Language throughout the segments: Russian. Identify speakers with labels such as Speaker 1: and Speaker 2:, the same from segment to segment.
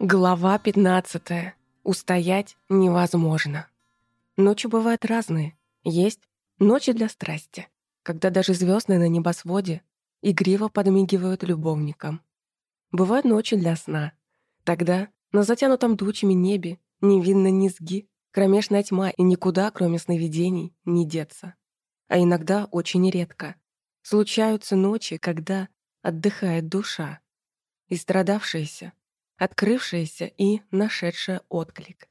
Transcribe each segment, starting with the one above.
Speaker 1: Глава 15. Устоять невозможно. Ночи бывают разные. Есть ночи для страсти, когда даже звезды на небосводе игриво подмигивают любовникам. Бывают ночи для сна. Тогда на затянутом тучами небе не видно низги, кромешная тьма и никуда, кроме сновидений, не деться. А иногда, очень редко, случаются ночи, когда отдыхает душа. И страдавшаяся открывшаяся и нашедшая отклик.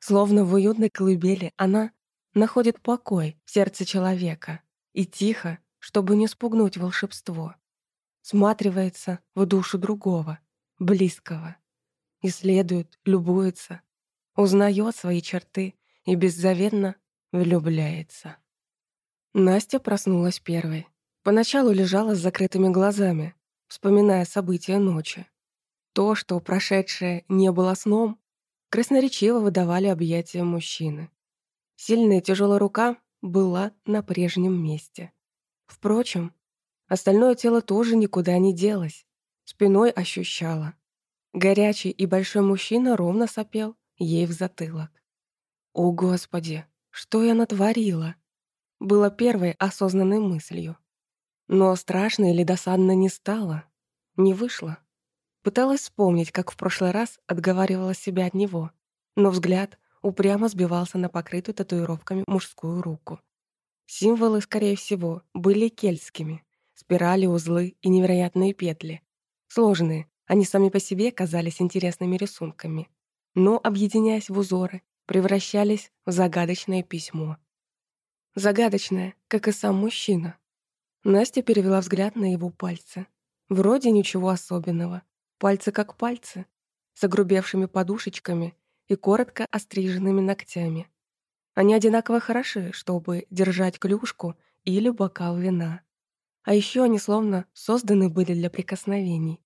Speaker 1: Словно в уютной колыбели она находит покой в сердце человека и тихо, чтобы не спугнуть волшебство, сматривается в душу другого, близкого, исследует, любуется, узнает свои черты и беззаветно влюбляется. Настя проснулась первой. Поначалу лежала с закрытыми глазами, вспоминая события ночи. То, что прошедшее не было сном, красноречиво выдавали объятия мужчины. Сильная тяжелая рука была на прежнем месте. Впрочем, остальное тело тоже никуда не делось. Спиной ощущала. Горячий и большой мужчина ровно сопел ей в затылок. «О, Господи, что я натворила?» Было первой осознанной мыслью. Но страшно или досадно не стало. Не вышло. Пыталась вспомнить, как в прошлый раз отговаривала себя от него, но взгляд упрямо сбивался на покрытую татуировками мужскую руку. Символы, скорее всего, были кельтскими. Спирали, узлы и невероятные петли. Сложные, они сами по себе казались интересными рисунками. Но, объединяясь в узоры, превращались в загадочное письмо. Загадочное, как и сам мужчина. Настя перевела взгляд на его пальцы. Вроде ничего особенного, Пальцы как пальцы, с огрубевшими подушечками и коротко остриженными ногтями. Они одинаково хороши, чтобы держать клюшку или бокал вина. А еще они словно созданы были для прикосновений.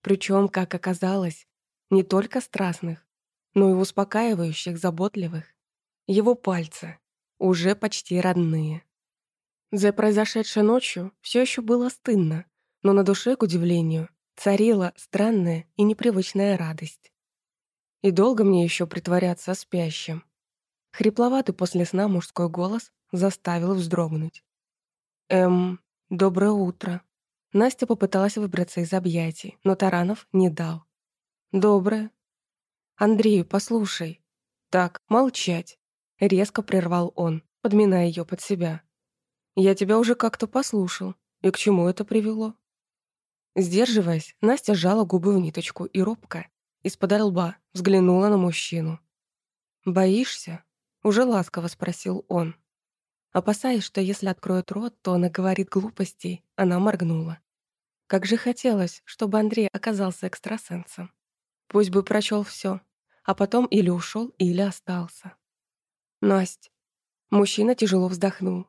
Speaker 1: Причем, как оказалось, не только страстных, но и успокаивающих, заботливых. Его пальцы, уже почти родные. За произошедшей ночью все еще было стыдно, но на душе, к удивлению, Царила странная и непривычная радость. И долго мне еще притворяться спящим. Хрипловатый после сна мужской голос заставил вздрогнуть. «Эм, доброе утро». Настя попыталась выбраться из объятий, но Таранов не дал. «Доброе». «Андрей, послушай». «Так, молчать», — резко прервал он, подминая ее под себя. «Я тебя уже как-то послушал. И к чему это привело?» Сдерживаясь, Настя сжала губы в ниточку и робко, из-под лба, взглянула на мужчину. «Боишься?» — уже ласково спросил он. Опасаясь, что если откроет рот, то она говорит глупостей, она моргнула. Как же хотелось, чтобы Андрей оказался экстрасенсом. Пусть бы прочел все, а потом или ушел, или остался. Насть. Мужчина тяжело вздохнул.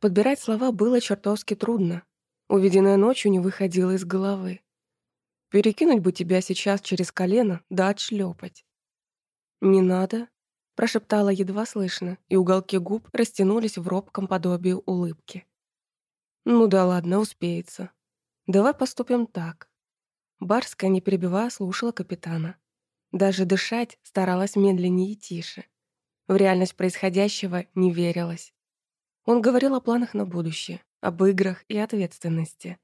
Speaker 1: Подбирать слова было чертовски трудно, Увиденная ночью не выходила из головы. Перекинуть бы тебя сейчас через колено, да отшлепать. «Не надо», — прошептала едва слышно, и уголки губ растянулись в робком подобии улыбки. «Ну да ладно, успеется. Давай поступим так». Барская, не перебивая, слушала капитана. Даже дышать старалась медленнее и тише. В реальность происходящего не верилась. Он говорил о планах на будущее, об играх и ответственности,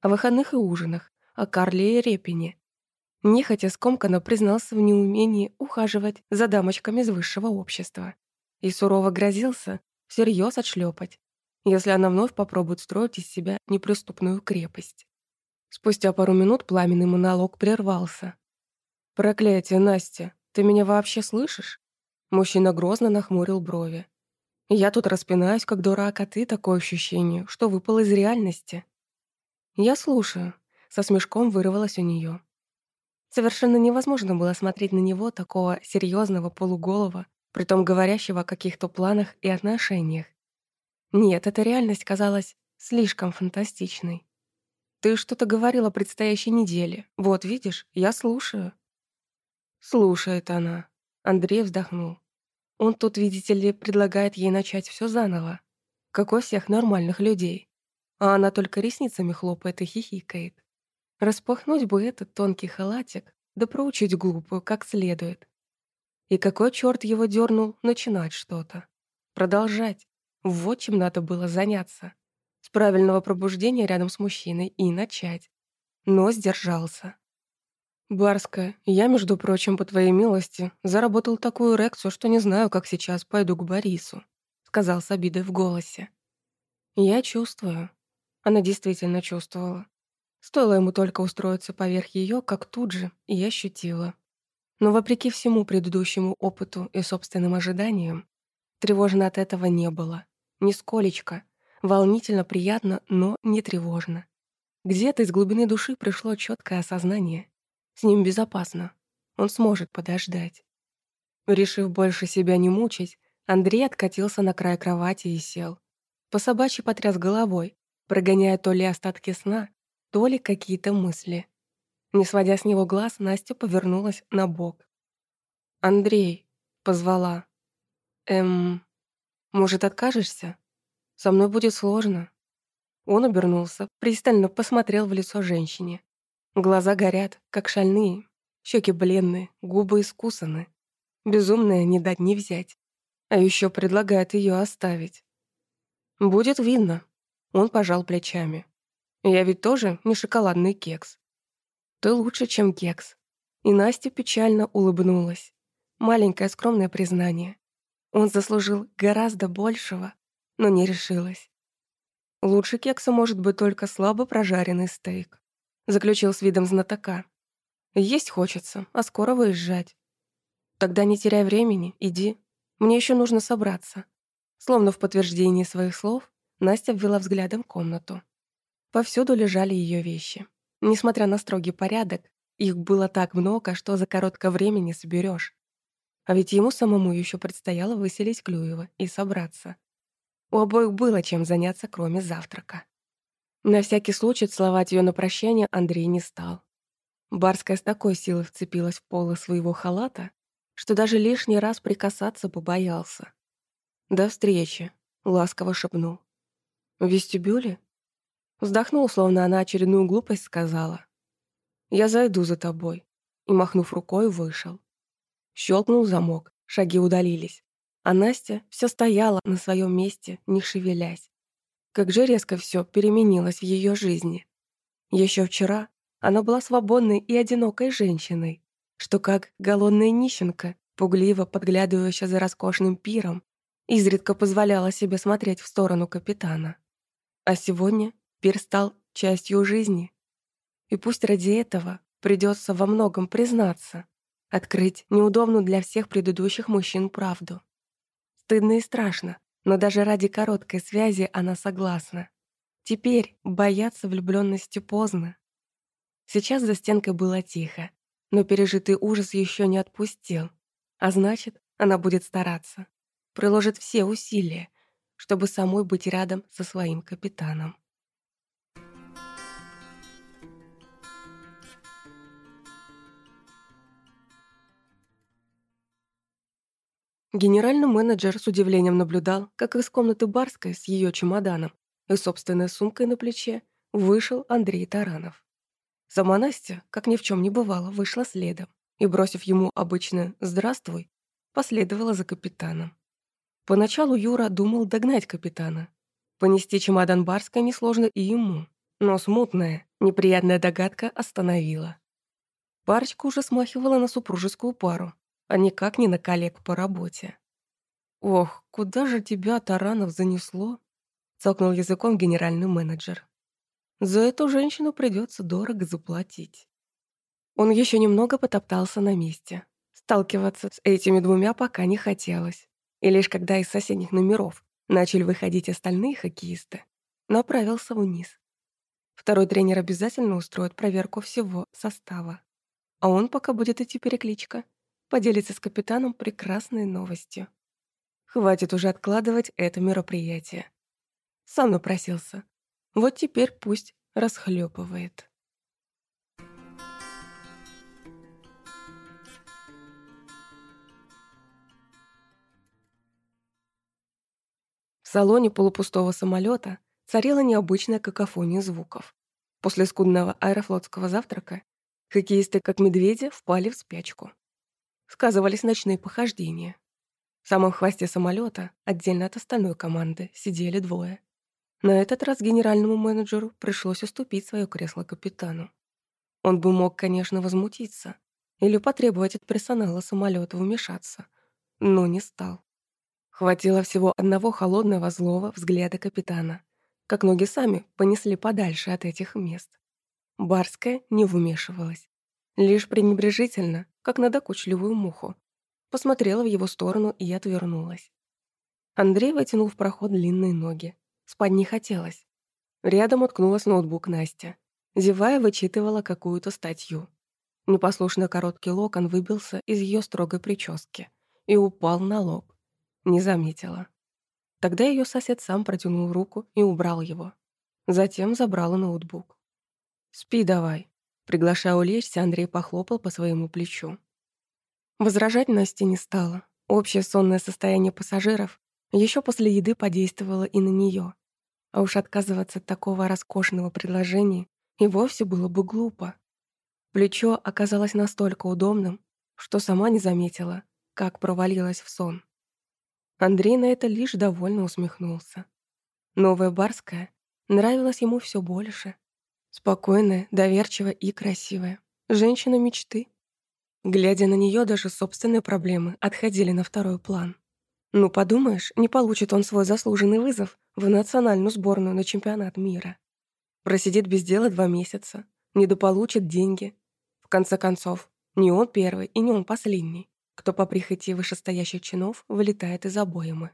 Speaker 1: о выходных и ужинах, о Карле и Репине. Нехотя скомканно признался в неумении ухаживать за дамочками из высшего общества и сурово грозился всерьез отшлепать, если она вновь попробует строить из себя неприступную крепость. Спустя пару минут пламенный монолог прервался. «Проклятие, Настя, ты меня вообще слышишь?» Мужчина грозно нахмурил брови. Я тут распинаюсь, как дурак, а ты такое ощущение, что выпал из реальности. Я слушаю. Со смешком вырвалось у нее. Совершенно невозможно было смотреть на него, такого серьезного полуголого, притом говорящего о каких-то планах и отношениях. Нет, эта реальность казалась слишком фантастичной. Ты что-то говорила о предстоящей неделе. Вот, видишь, я слушаю. Слушает она. Андрей вздохнул. Он тут, видите ли, предлагает ей начать все заново, как у всех нормальных людей. А она только ресницами хлопает и хихикает. Распахнуть бы этот тонкий халатик, да проучить глупую как следует. И какой черт его дернул начинать что-то? Продолжать. Вот чем надо было заняться. С правильного пробуждения рядом с мужчиной и начать. Но сдержался. «Барская, я, между прочим, по твоей милости, заработал такую эрекцию, что не знаю, как сейчас пойду к Борису», сказал с обидой в голосе. «Я чувствую». Она действительно чувствовала. Стоило ему только устроиться поверх ее, как тут же и ощутила. Но вопреки всему предыдущему опыту и собственным ожиданиям, тревожно от этого не было. Нисколечко. Волнительно, приятно, но не тревожно. Где-то из глубины души пришло четкое осознание. С ним безопасно. Он сможет подождать. Решив больше себя не мучить, Андрей откатился на край кровати и сел. По собачьи потряс головой, прогоняя то ли остатки сна, то ли какие-то мысли. Не сводя с него глаз, Настя повернулась на бок. «Андрей», — позвала. «Эм, может, откажешься? Со мной будет сложно». Он обернулся, пристально посмотрел в лицо женщине. Глаза горят, как шальные, щеки бледные, губы искусаны. Безумная не дать не взять. А еще предлагает ее оставить. «Будет видно». Он пожал плечами. «Я ведь тоже не шоколадный кекс. Ты лучше, чем кекс». И Настя печально улыбнулась. Маленькое скромное признание. Он заслужил гораздо большего, но не решилась. Лучше кекса может быть только слабо прожаренный стейк. Заключил с видом знатока. Есть хочется, а скоро выезжать. Тогда не теряй времени, иди. Мне еще нужно собраться. Словно в подтверждении своих слов, Настя ввела взглядом комнату. Повсюду лежали ее вещи. Несмотря на строгий порядок, их было так много, что за короткое время не соберешь. А ведь ему самому еще предстояло выселить Клюева и собраться. У обоих было чем заняться, кроме завтрака. На всякий случай целовать ее на прощание Андрей не стал. Барская с такой силой вцепилась в полы своего халата, что даже лишний раз прикасаться побоялся. «До встречи», — ласково шепнул. «В вестибюле?» Вздохнул, словно она очередную глупость сказала. «Я зайду за тобой», и, махнув рукой, вышел. Щелкнул замок, шаги удалились, а Настя все стояла на своем месте, не шевелясь. Как же резко все переменилось в ее жизни. Еще вчера она была свободной и одинокой женщиной, что как голодная нищенка, пугливо подглядывающая за роскошным пиром, изредка позволяла себе смотреть в сторону капитана. А сегодня Пир стал частью жизни. И пусть ради этого придется во многом признаться, открыть неудобную для всех предыдущих мужчин правду. Стыдно и страшно, но даже ради короткой связи она согласна. Теперь бояться влюбленности поздно. Сейчас за стенкой было тихо, но пережитый ужас еще не отпустил. А значит, она будет стараться. Приложит все усилия, чтобы самой быть рядом со своим капитаном. Генеральный менеджер с удивлением наблюдал, как из комнаты барской с ее чемоданом и собственной сумкой на плече вышел Андрей Таранов. Сама Настя, как ни в чем не бывало, вышла следом и, бросив ему обычное «здравствуй», последовала за капитаном. Поначалу Юра думал догнать капитана. Понести чемодан Барской несложно и ему, но смутная, неприятная догадка остановила. Парочка уже смахивала на супружескую пару, а никак не на коллег по работе. «Ох, куда же тебя, Таранов, занесло?» — цокнул языком генеральный менеджер. «За эту женщину придется дорого заплатить». Он еще немного потоптался на месте. Сталкиваться с этими двумя пока не хотелось. И лишь когда из соседних номеров начали выходить остальные хоккеисты, направился вниз. Второй тренер обязательно устроит проверку всего состава. А он пока будет идти перекличка поделится с капитаном прекрасной новостью. Хватит уже откладывать это мероприятие. Сам напросился. Вот теперь пусть расхлёпывает. В салоне полупустого самолета царила необычная какофония звуков. После скудного аэрофлотского завтрака Хоккеисты, как медведи, впали в спячку. Сказывались ночные похождения. В самом хвосте самолета, отдельно от остальной команды, сидели двое. На этот раз генеральному менеджеру пришлось уступить свое кресло капитану. Он бы мог, конечно, возмутиться или потребовать от персонала самолета вмешаться, но не стал. Хватило всего одного холодного злого взгляда капитана, как ноги сами понесли подальше от этих мест. Барская не вмешивалась, лишь пренебрежительно, как на докучливую муху. Посмотрела в его сторону и отвернулась. Андрей вытянул в проход длинные ноги. Спать не хотелось. Рядом уткнулась ноутбук Настя. Зевая, вычитывала какую-то статью. Непослушно короткий локон выбился из ее строгой прически и упал на лоб. Не заметила. Тогда ее сосед сам протянул руку и убрал его. Затем забрал ноутбук. «Спи давай», — приглашая улечься, Андрей похлопал по своему плечу. Возражать Насте не стала. Общее сонное состояние пассажиров еще после еды подействовало и на нее. А уж отказываться от такого роскошного предложения и вовсе было бы глупо. Плечо оказалось настолько удобным, что сама не заметила, как провалилась в сон. Андрей на это лишь довольно усмехнулся. Новая Барская нравилась ему все больше. Спокойная, доверчивая и красивая. Женщина мечты. Глядя на нее, даже собственные проблемы отходили на второй план. Ну, подумаешь, не получит он свой заслуженный вызов в национальную сборную на чемпионат мира. Просидит без дела два месяца, недополучит деньги. В конце концов, не он первый и не он последний, кто по прихоти вышестоящих чинов вылетает из обоймы.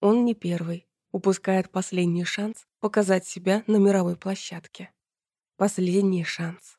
Speaker 1: Он не первый, упускает последний шанс показать себя на мировой площадке. Последний шанс.